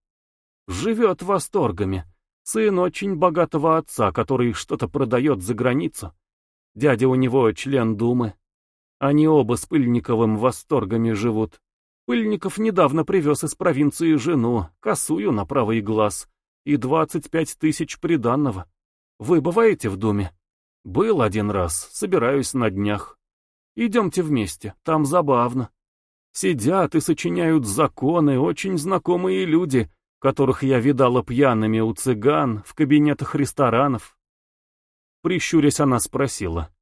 Живет восторгами. Сын очень богатого отца, который что-то продает за границу. Дядя у него член Думы. Они оба с Пыльниковым восторгами живут. Пыльников недавно привез из провинции жену, косую на правый глаз, и двадцать пять тысяч приданного. Вы бываете в доме? Был один раз, собираюсь на днях. Идемте вместе, там забавно. Сидят и сочиняют законы очень знакомые люди, которых я видала пьяными у цыган в кабинетах ресторанов. Прищурясь, она спросила.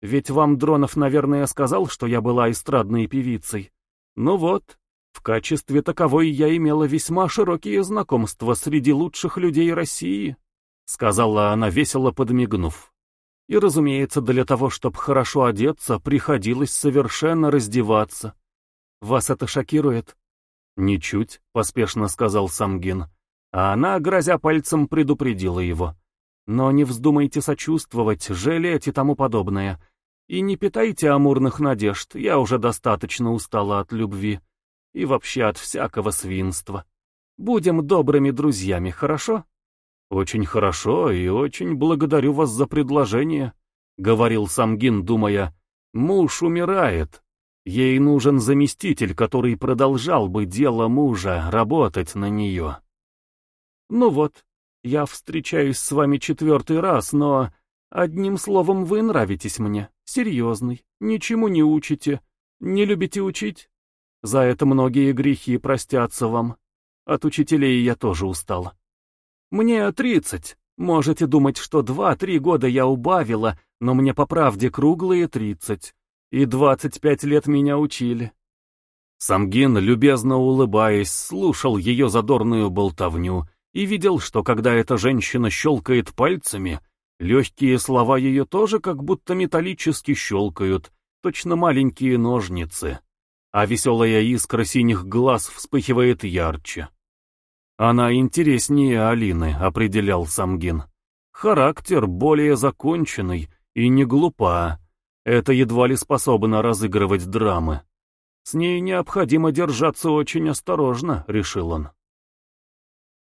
«Ведь вам Дронов, наверное, сказал, что я была эстрадной певицей. Ну вот, в качестве таковой я имела весьма широкие знакомства среди лучших людей России» сказала она, весело подмигнув. И, разумеется, для того, чтобы хорошо одеться, приходилось совершенно раздеваться. Вас это шокирует? Ничуть, поспешно сказал Самгин. А она, грозя пальцем, предупредила его. Но не вздумайте сочувствовать, жалеть и тому подобное. И не питайте амурных надежд, я уже достаточно устала от любви. И вообще от всякого свинства. Будем добрыми друзьями, хорошо? «Очень хорошо и очень благодарю вас за предложение», — говорил Самгин, думая, «муж умирает. Ей нужен заместитель, который продолжал бы дело мужа, работать на нее». «Ну вот, я встречаюсь с вами четвертый раз, но, одним словом, вы нравитесь мне, серьезный, ничему не учите, не любите учить. За это многие грехи простятся вам. От учителей я тоже устала». Мне тридцать. Можете думать, что два-три года я убавила, но мне по правде круглые тридцать. И двадцать пять лет меня учили. Самгин, любезно улыбаясь, слушал ее задорную болтовню и видел, что когда эта женщина щелкает пальцами, легкие слова ее тоже как будто металлически щелкают, точно маленькие ножницы, а веселая искра синих глаз вспыхивает ярче. Она интереснее Алины, определял Самгин. Характер более законченный и не глупа. Это едва ли способно разыгрывать драмы. С ней необходимо держаться очень осторожно, решил он.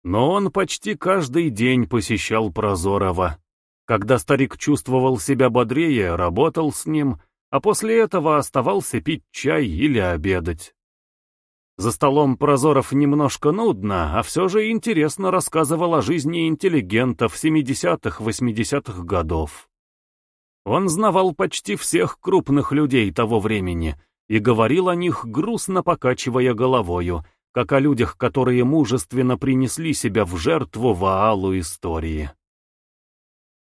Но он почти каждый день посещал Прозорова. Когда старик чувствовал себя бодрее, работал с ним, а после этого оставался пить чай или обедать. За столом Прозоров немножко нудно, а все же интересно рассказывал о жизни интеллигентов 70-80-х годов. Он знавал почти всех крупных людей того времени и говорил о них, грустно покачивая головою, как о людях, которые мужественно принесли себя в жертву Ваалу истории.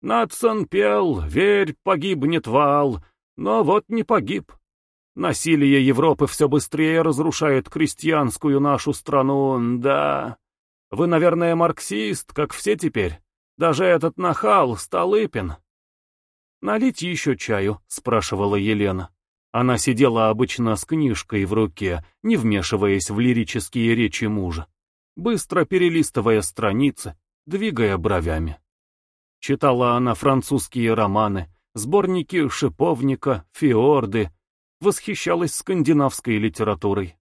Надсон пел «Верь, погибнет Ваал», но вот не погиб. Насилие Европы все быстрее разрушает крестьянскую нашу страну, да. Вы, наверное, марксист, как все теперь. Даже этот нахал, Столыпин. «Налить еще чаю?» — спрашивала Елена. Она сидела обычно с книжкой в руке, не вмешиваясь в лирические речи мужа, быстро перелистывая страницы, двигая бровями. Читала она французские романы, сборники шиповника, фиорды, восхищалась скандинавской литературой.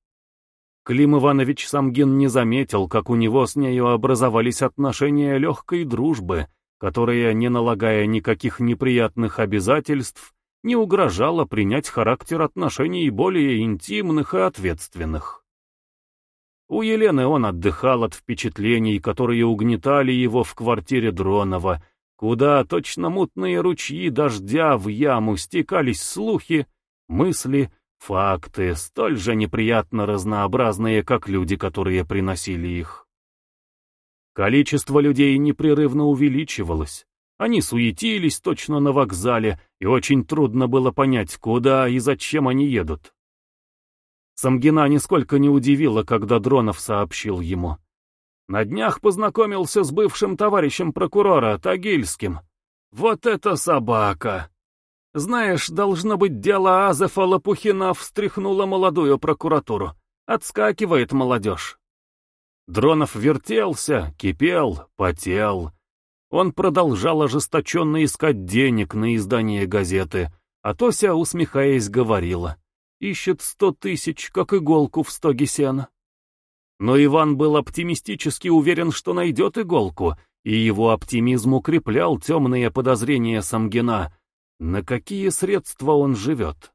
Клим Иванович Самгин не заметил, как у него с нею образовались отношения легкой дружбы, которая, не налагая никаких неприятных обязательств, не угрожала принять характер отношений более интимных и ответственных. У Елены он отдыхал от впечатлений, которые угнетали его в квартире Дронова, куда точно мутные ручьи дождя в яму стекались слухи, мысли, Факты, столь же неприятно разнообразные, как люди, которые приносили их. Количество людей непрерывно увеличивалось. Они суетились точно на вокзале, и очень трудно было понять, куда и зачем они едут. Самгина нисколько не удивила, когда Дронов сообщил ему. На днях познакомился с бывшим товарищем прокурора, Тагильским. Вот это собака! Знаешь, должно быть, дело Азефа Лопухина встряхнуло молодую прокуратуру. Отскакивает молодежь. Дронов вертелся, кипел, потел. Он продолжал ожесточенно искать денег на издание газеты, а Тося, усмехаясь, говорила. Ищет сто тысяч, как иголку в стоге сена. Но Иван был оптимистически уверен, что найдет иголку, и его оптимизм укреплял темные подозрения Самгина — на какие средства он живет?